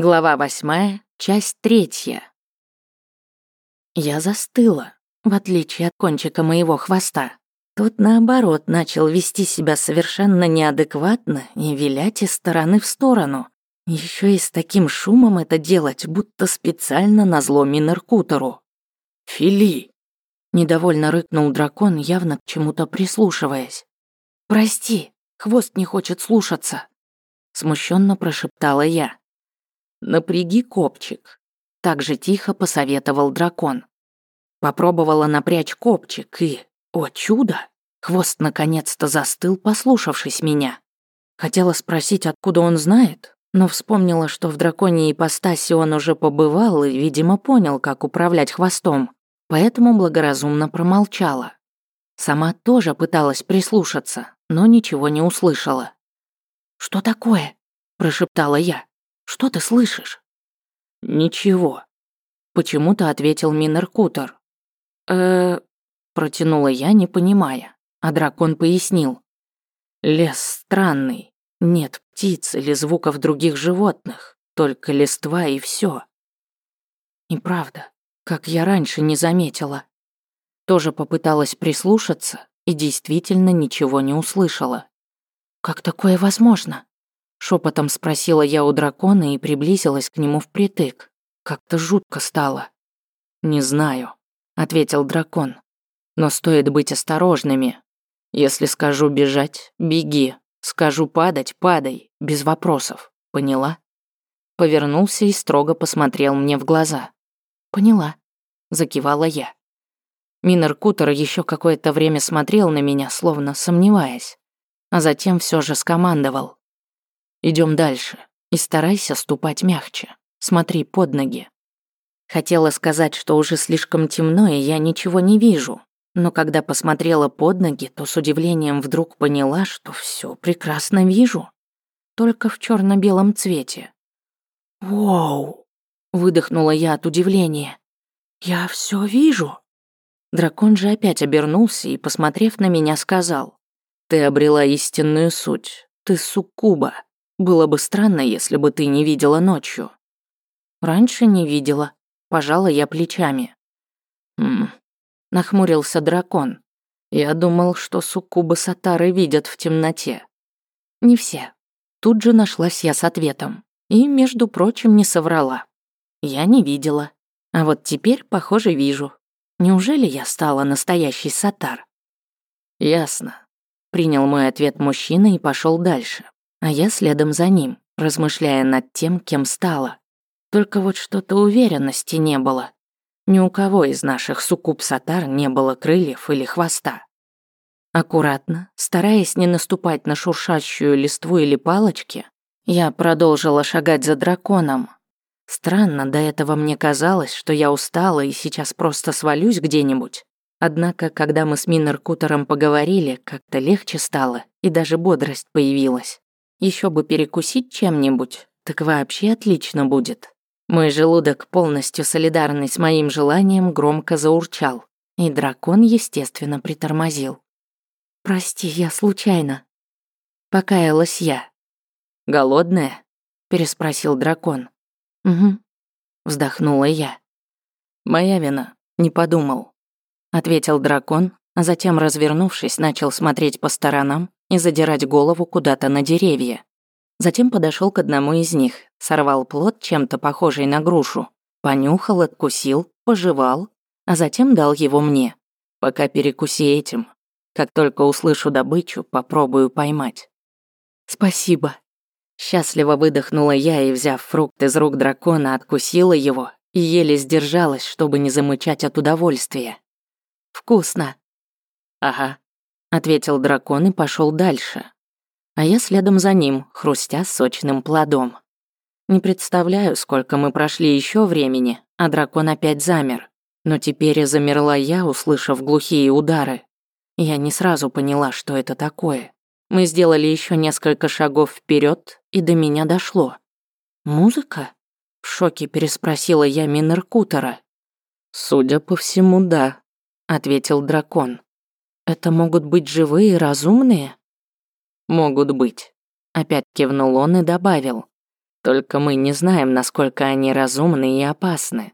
Глава восьмая, часть третья. Я застыла, в отличие от кончика моего хвоста. Тот, наоборот, начал вести себя совершенно неадекватно и вилять из стороны в сторону. Еще и с таким шумом это делать, будто специально назло Минеркутору. «Фили!» — недовольно рыкнул дракон, явно к чему-то прислушиваясь. «Прости, хвост не хочет слушаться», — смущенно прошептала я. «Напряги копчик», — так же тихо посоветовал дракон. Попробовала напрячь копчик и, о чудо, хвост наконец-то застыл, послушавшись меня. Хотела спросить, откуда он знает, но вспомнила, что в драконьей ипостаси он уже побывал и, видимо, понял, как управлять хвостом, поэтому благоразумно промолчала. Сама тоже пыталась прислушаться, но ничего не услышала. «Что такое?» – прошептала я. Что ты слышишь?» «Ничего», — почему-то ответил Минеркутер. э протянула я, не понимая, а дракон пояснил. «Лес странный, нет птиц или звуков других животных, только листва и все. И правда, как я раньше не заметила. Тоже попыталась прислушаться и действительно ничего не услышала. Как такое возможно? Шепотом спросила я у дракона и приблизилась к нему впритык. Как-то жутко стало. «Не знаю», — ответил дракон. «Но стоит быть осторожными. Если скажу бежать, беги. Скажу падать, падай, без вопросов. Поняла?» Повернулся и строго посмотрел мне в глаза. «Поняла», — закивала я. Минер Кутер еще какое-то время смотрел на меня, словно сомневаясь, а затем все же скомандовал. Идем дальше. И старайся ступать мягче. Смотри под ноги. Хотела сказать, что уже слишком темно, и я ничего не вижу. Но когда посмотрела под ноги, то с удивлением вдруг поняла, что все прекрасно вижу. Только в черно белом цвете. «Воу!» — выдохнула я от удивления. «Я все вижу!» Дракон же опять обернулся и, посмотрев на меня, сказал. «Ты обрела истинную суть. Ты суккуба. Было бы странно, если бы ты не видела ночью. Раньше не видела. Пожала я плечами. Хм. Нахмурился дракон. Я думал, что суккубы Сатары видят в темноте. Не все. Тут же нашлась я с ответом. И, между прочим, не соврала. Я не видела. А вот теперь, похоже, вижу. Неужели я стала настоящей Сатар? Ясно. Принял мой ответ мужчина и пошел дальше а я следом за ним, размышляя над тем, кем стала. Только вот что-то уверенности не было. Ни у кого из наших суккуб-сатар не было крыльев или хвоста. Аккуратно, стараясь не наступать на шуршащую листву или палочки, я продолжила шагать за драконом. Странно, до этого мне казалось, что я устала и сейчас просто свалюсь где-нибудь. Однако, когда мы с Миннер-Кутером поговорили, как-то легче стало, и даже бодрость появилась. Еще бы перекусить чем-нибудь, так вообще отлично будет. Мой желудок, полностью солидарный с моим желанием, громко заурчал, и дракон, естественно, притормозил. «Прости, я случайно». Покаялась я. «Голодная?» — переспросил дракон. «Угу», — вздохнула я. «Моя вина, не подумал», — ответил дракон, а затем, развернувшись, начал смотреть по сторонам и задирать голову куда-то на деревья. Затем подошел к одному из них, сорвал плод, чем-то похожий на грушу, понюхал, откусил, пожевал, а затем дал его мне. Пока перекуси этим. Как только услышу добычу, попробую поймать. Спасибо. Счастливо выдохнула я и, взяв фрукт из рук дракона, откусила его и еле сдержалась, чтобы не замычать от удовольствия. Вкусно. Ага, ответил дракон и пошел дальше. А я следом за ним, хрустя сочным плодом. Не представляю, сколько мы прошли еще времени, а дракон опять замер. Но теперь и замерла я, услышав глухие удары. Я не сразу поняла, что это такое. Мы сделали еще несколько шагов вперед, и до меня дошло. «Музыка?» В шоке переспросила я Минеркутера. «Судя по всему, да», — ответил дракон. Это могут быть живые, разумные? Могут быть. Опять кивнул он и добавил. Только мы не знаем, насколько они разумны и опасны.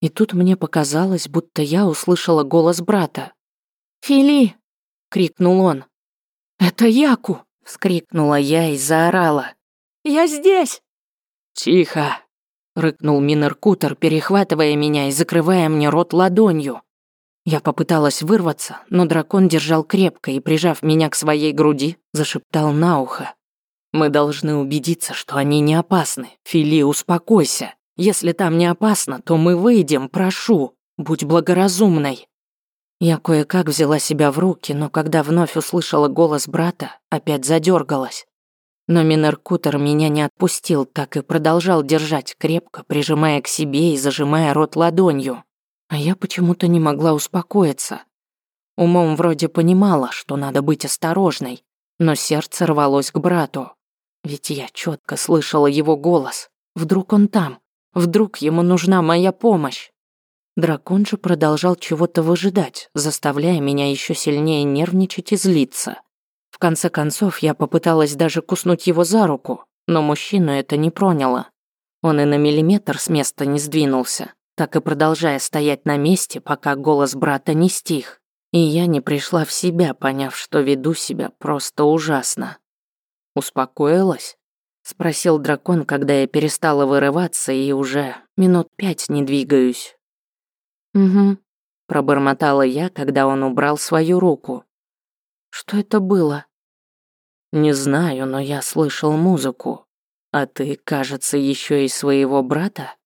И тут мне показалось, будто я услышала голос брата. «Фили!» — крикнул он. «Это Яку!» — вскрикнула я и заорала. «Я здесь!» «Тихо!» — рыкнул Минеркутер, перехватывая меня и закрывая мне рот ладонью. Я попыталась вырваться, но дракон держал крепко и, прижав меня к своей груди, зашептал на ухо. «Мы должны убедиться, что они не опасны. Фили, успокойся. Если там не опасно, то мы выйдем, прошу. Будь благоразумной». Я кое-как взяла себя в руки, но когда вновь услышала голос брата, опять задергалась. Но Минеркутер меня не отпустил, так и продолжал держать крепко, прижимая к себе и зажимая рот ладонью. А я почему-то не могла успокоиться. Умом вроде понимала, что надо быть осторожной, но сердце рвалось к брату. Ведь я четко слышала его голос. Вдруг он там? Вдруг ему нужна моя помощь? Дракон же продолжал чего-то выжидать, заставляя меня еще сильнее нервничать и злиться. В конце концов, я попыталась даже куснуть его за руку, но мужчину это не проняло. Он и на миллиметр с места не сдвинулся, так и продолжая стоять на месте, пока голос брата не стих. И я не пришла в себя, поняв, что веду себя просто ужасно. «Успокоилась?» — спросил дракон, когда я перестала вырываться и уже минут пять не двигаюсь. «Угу», — пробормотала я, когда он убрал свою руку. «Что это было?» «Не знаю, но я слышал музыку. А ты, кажется, еще и своего брата?»